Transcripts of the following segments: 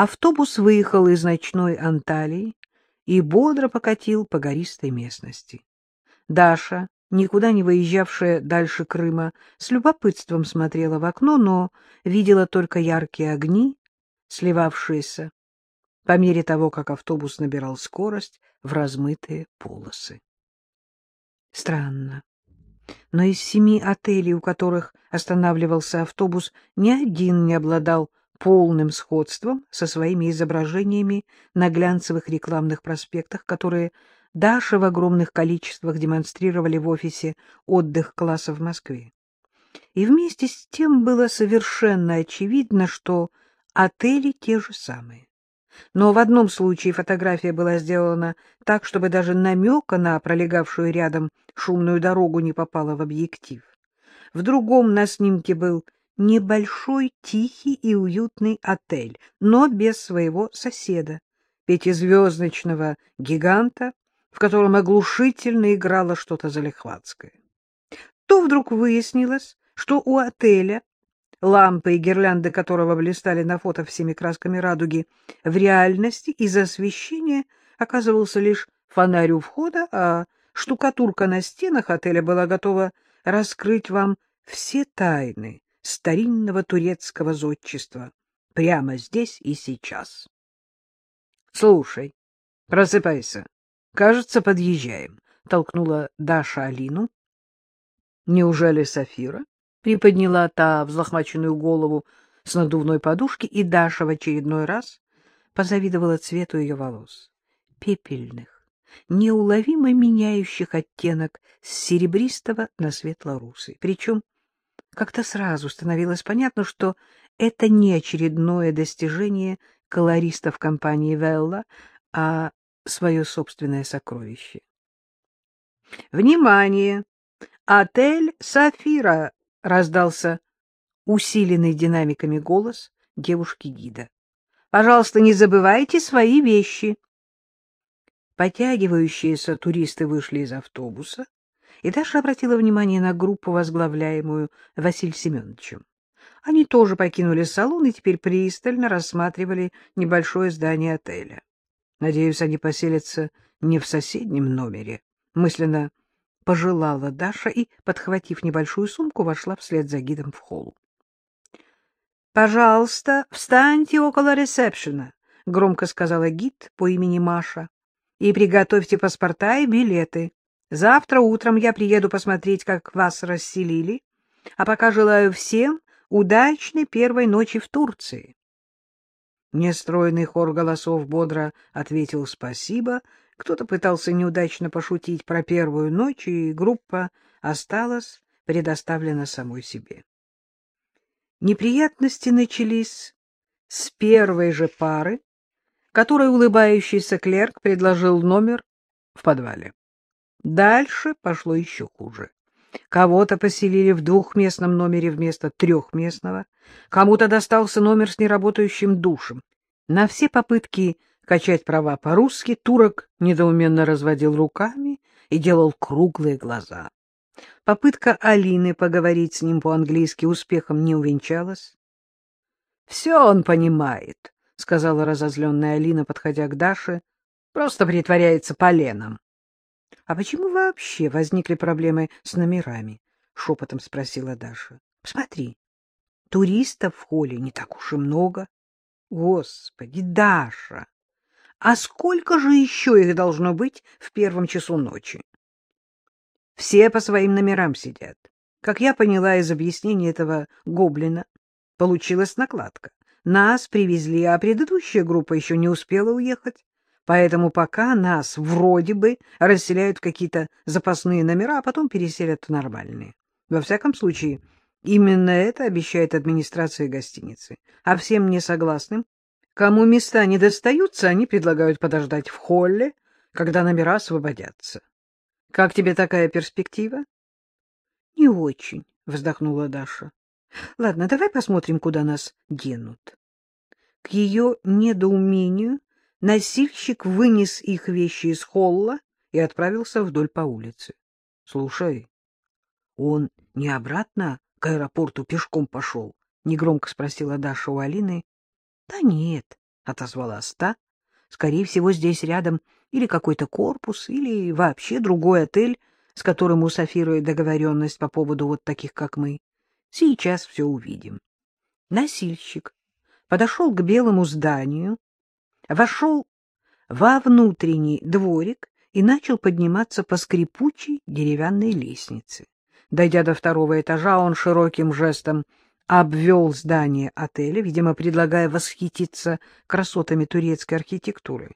Автобус выехал из ночной Анталии и бодро покатил по гористой местности. Даша, никуда не выезжавшая дальше Крыма, с любопытством смотрела в окно, но видела только яркие огни, сливавшиеся по мере того, как автобус набирал скорость в размытые полосы. Странно. Но из семи отелей, у которых останавливался автобус, ни один не обладал полным сходством со своими изображениями на глянцевых рекламных проспектах, которые Даша в огромных количествах демонстрировали в офисе отдых класса в Москве. И вместе с тем было совершенно очевидно, что отели те же самые. Но в одном случае фотография была сделана так, чтобы даже намека на пролегавшую рядом шумную дорогу не попала в объектив. В другом на снимке был небольшой, тихий и уютный отель, но без своего соседа, пятизвездочного гиганта, в котором оглушительно играло что-то залихватское. То вдруг выяснилось, что у отеля, лампы и гирлянды которого блистали на фото всеми красками радуги, в реальности из-за освещения оказывался лишь фонарь у входа, а штукатурка на стенах отеля была готова раскрыть вам все тайны старинного турецкого зодчества прямо здесь и сейчас. — Слушай, просыпайся. Кажется, подъезжаем, — толкнула Даша Алину. — Неужели Сафира? — приподняла та взлохмаченную голову с надувной подушки, и Даша в очередной раз позавидовала цвету ее волос. Пепельных, неуловимо меняющих оттенок с серебристого на светло-русый. Причем как-то сразу становилось понятно, что это не очередное достижение колористов компании «Велла», а свое собственное сокровище. «Внимание! Отель «Сафира» — раздался усиленный динамиками голос девушки-гида. «Пожалуйста, не забывайте свои вещи». Потягивающиеся туристы вышли из автобуса, и Даша обратила внимание на группу, возглавляемую Василием Семеновичем. Они тоже покинули салон и теперь пристально рассматривали небольшое здание отеля. Надеюсь, они поселятся не в соседнем номере. Мысленно пожелала Даша и, подхватив небольшую сумку, вошла вслед за гидом в холл. — Пожалуйста, встаньте около ресепшена, — громко сказала гид по имени Маша, — и приготовьте паспорта и билеты. Завтра утром я приеду посмотреть, как вас расселили, а пока желаю всем удачной первой ночи в Турции. Нестройный хор голосов бодро ответил «спасибо», кто-то пытался неудачно пошутить про первую ночь, и группа осталась предоставлена самой себе. Неприятности начались с первой же пары, которой улыбающийся клерк предложил номер в подвале. Дальше пошло еще хуже. Кого-то поселили в двухместном номере вместо трехместного, кому-то достался номер с неработающим душем. На все попытки качать права по-русски турок недоуменно разводил руками и делал круглые глаза. Попытка Алины поговорить с ним по-английски успехом не увенчалась. — Все он понимает, — сказала разозленная Алина, подходя к Даше, — просто притворяется поленом. — А почему вообще возникли проблемы с номерами? — шепотом спросила Даша. — Посмотри, туристов в холле не так уж и много. Господи, Даша! А сколько же еще их должно быть в первом часу ночи? Все по своим номерам сидят. Как я поняла из объяснения этого гоблина, получилась накладка. Нас привезли, а предыдущая группа еще не успела уехать. Поэтому пока нас вроде бы расселяют в какие-то запасные номера, а потом переселят в нормальные. Во всяком случае, именно это обещает администрация гостиницы. А всем несогласным, кому места не достаются, они предлагают подождать в холле, когда номера освободятся. Как тебе такая перспектива? — Не очень, — вздохнула Даша. — Ладно, давай посмотрим, куда нас денут. К ее недоумению Носильщик вынес их вещи из холла и отправился вдоль по улице. — Слушай, он не обратно к аэропорту пешком пошел? — негромко спросила Даша у Алины. — Да нет, отозвалась та. Скорее всего, здесь рядом или какой-то корпус, или вообще другой отель, с которым у Сафиры договоренность по поводу вот таких, как мы. Сейчас все увидим. Носильщик подошел к белому зданию, вошел во внутренний дворик и начал подниматься по скрипучей деревянной лестнице. Дойдя до второго этажа, он широким жестом обвел здание отеля, видимо, предлагая восхититься красотами турецкой архитектуры.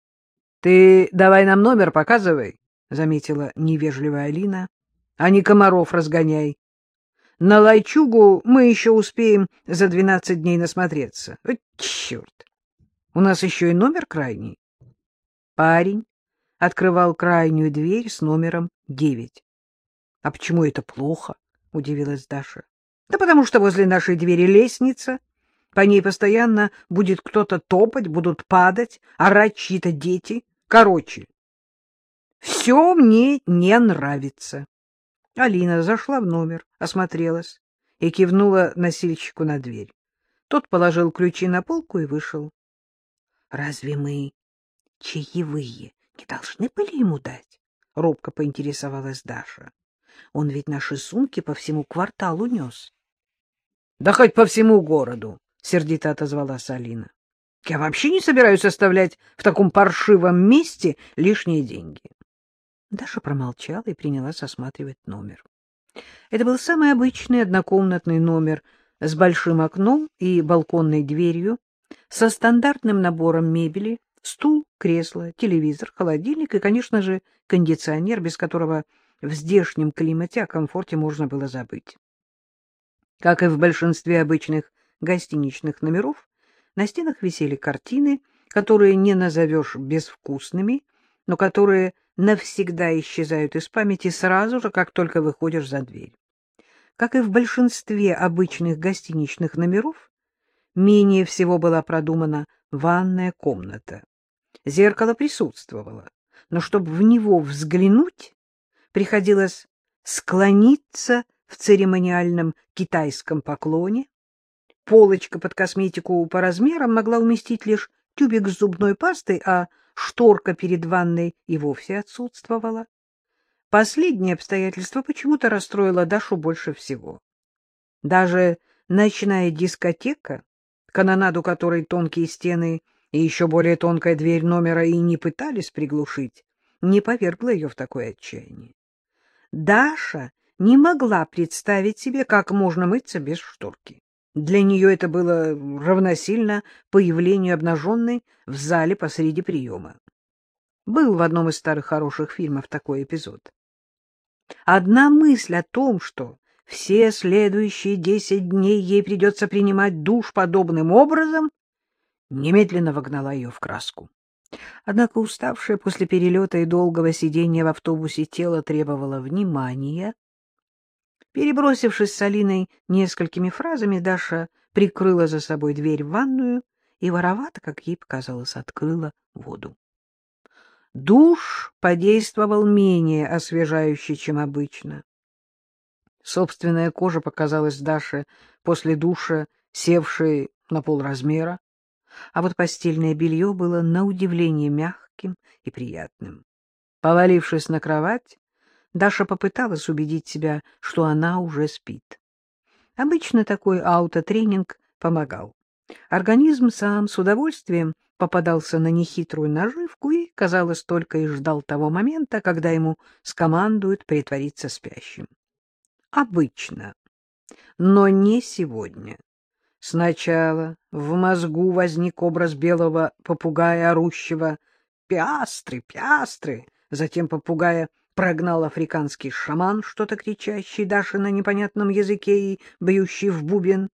— Ты давай нам номер показывай, — заметила невежливая Алина, — а не комаров разгоняй. На лайчугу мы еще успеем за двенадцать дней насмотреться. О, черт! У нас еще и номер крайний. Парень открывал крайнюю дверь с номером девять. — А почему это плохо? — удивилась Даша. — Да потому что возле нашей двери лестница. По ней постоянно будет кто-то топать, будут падать, орать чьи-то дети. Короче, все мне не нравится. Алина зашла в номер, осмотрелась и кивнула носильщику на дверь. Тот положил ключи на полку и вышел. — Разве мы чаевые не должны были ему дать? — робко поинтересовалась Даша. Он ведь наши сумки по всему кварталу нес. — Да хоть по всему городу, — сердито отозвалась Алина. — Я вообще не собираюсь оставлять в таком паршивом месте лишние деньги. Даша промолчала и принялась осматривать номер. Это был самый обычный однокомнатный номер с большим окном и балконной дверью, со стандартным набором мебели, стул, кресло, телевизор, холодильник и, конечно же, кондиционер, без которого в здешнем климате о комфорте можно было забыть. Как и в большинстве обычных гостиничных номеров, на стенах висели картины, которые не назовешь безвкусными, но которые навсегда исчезают из памяти сразу же, как только выходишь за дверь. Как и в большинстве обычных гостиничных номеров, менее всего была продумана ванная комната. Зеркало присутствовало, но чтобы в него взглянуть, приходилось склониться в церемониальном китайском поклоне. Полочка под косметику по размерам могла уместить лишь тюбик с зубной пастой, а шторка перед ванной и вовсе отсутствовала. Последнее обстоятельство почему-то расстроило Дашу больше всего. Даже ночная дискотека, канонаду которой тонкие стены и еще более тонкая дверь номера и не пытались приглушить, не повергла ее в такое отчаяние. Даша не могла представить себе, как можно мыться без шторки. Для нее это было равносильно появлению обнаженной в зале посреди приема. Был в одном из старых хороших фильмов такой эпизод. Одна мысль о том, что все следующие десять дней ей придется принимать душ подобным образом, немедленно вогнала ее в краску. Однако уставшее после перелета и долгого сидения в автобусе тело требовало внимания, Перебросившись с Алиной несколькими фразами, Даша прикрыла за собой дверь в ванную и воровато, как ей показалось, открыла воду. Душ подействовал менее освежающе, чем обычно. Собственная кожа показалась Даше после душа, севшей на полразмера, а вот постельное белье было на удивление мягким и приятным. Повалившись на кровать, Даша попыталась убедить себя, что она уже спит. Обычно такой аутотренинг помогал. Организм сам с удовольствием попадался на нехитрую наживку и, казалось, только и ждал того момента, когда ему скомандуют притвориться спящим. Обычно, но не сегодня. Сначала в мозгу возник образ белого попугая, орущего «Пиастры, пиастры!», затем попугая прогнал африканский шаман, что-то кричащий Даше на непонятном языке и бьющий в бубен.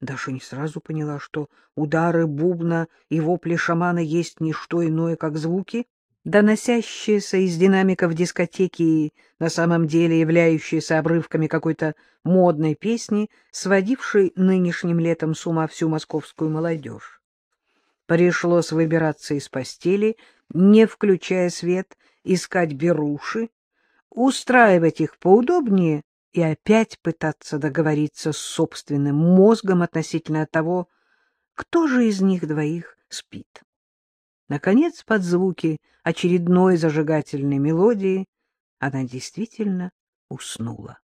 Даша не сразу поняла, что удары бубна и вопли шамана есть не что иное, как звуки, доносящиеся из динамиков дискотеки и на самом деле являющиеся обрывками какой-то модной песни, сводившей нынешним летом с ума всю московскую молодежь. Пришлось выбираться из постели, не включая свет, искать беруши, устраивать их поудобнее и опять пытаться договориться с собственным мозгом относительно того, кто же из них двоих спит. Наконец, под звуки очередной зажигательной мелодии она действительно уснула.